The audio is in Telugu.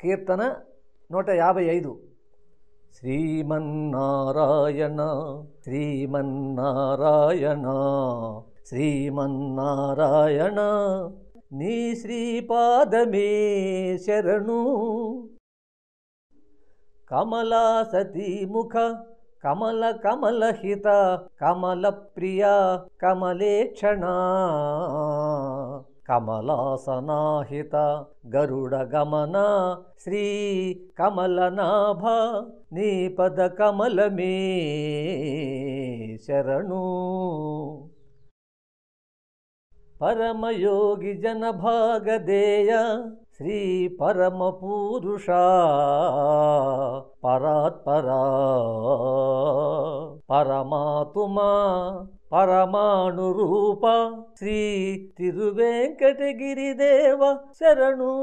కీర్తన నూట యాభై ఐదు. శ్రీమన్నారాయణ శ్రీమన్నారాయణ శ్రీమన్నారాయణ నీ శ్రీపాదమే శరణు. కమలా సతీముఖ కమల కమలహిత కమల ప్రియ కమలేక్షణ. కమలాసనాహిత గరుడ గమన శ్రీ కమలనాభ నీ పద కమలమే శరణు. పరమయోగి జనభాగదేయ శ్రీ పరమ పూరుష పరాత్పరా. పరమాతుమా పరమాణు రూప శ్రీ తిరువేంకటగిరిదేవ శరణు.